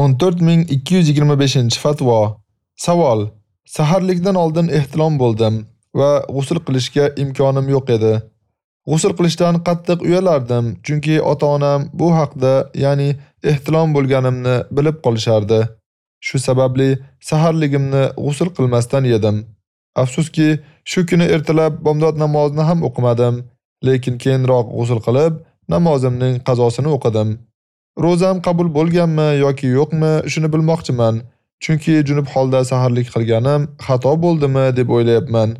14225-fatvo. Savol: Saharlikdan oldin ehtilom bo'ldim va g'usl qilishga imkonim yo'q edi. G'usl qilishdan qattiq uyalardim, chunki ota-onam bu haqda, ya'ni ehtilom bo'lganimni bilib qolishardi. Shu sababli saharligimni g'usl qilmasdan yedim. Afsuski, shu kuni ertalab bomdod namozini ham o'qimadim, lekin keyinroq g'usl qilib, namozimning qazosini o'qidim. Ro'zam qabul bo'lganmi yoki yo'qmi, shuni bilmoqchiman, chunki junub holda saharlik qilganim xato bo'ldimi deb o'ylayapman.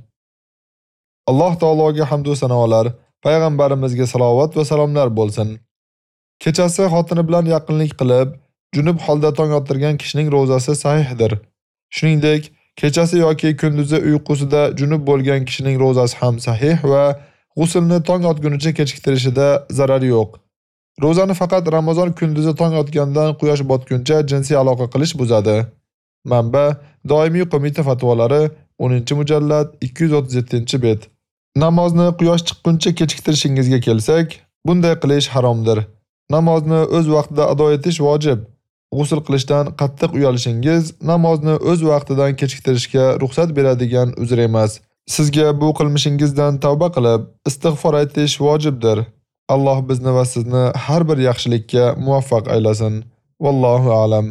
Alloh taologa hamd va sanolar, payg'ambarimizga salovat va salomlar bo'lsin. Kechasi xotini bilan yaqinlik qilib, junub holda tong ottirgan kishining ro'zasi sahihdir. Shuningdek, kechasi yoki kunduzi uyqusida junub bo'lgan kishining ro'zasi ham sahih va g'uslni tong otgunicha kechiktirishida zarar yo'q. Ro'zani faqat Ramazon kunduzi tong otgandan quyosh botguncha jinsiy aloqa qilish buzadi. Manba: Doimiy qo'mita fatvolari 10-mujallad 237-bet. Namozni quyosh chiqquncha kechiktirishingizga kelsak, bunday qilish haromdir. Namozni o'z vaqtida ado etish vojib. G'usl qilishdan qattiq uyalishingiz namozni o'z vaqtidan kechiktirishga ruxsat beradigan uzr emas. Sizga bu qilmishingizdan tavba qilib, istig'for aytish vojibdir. Alloh bizni va sizni har bir yaxshilikka muvaffaq aylasin. Vallohu a'lam.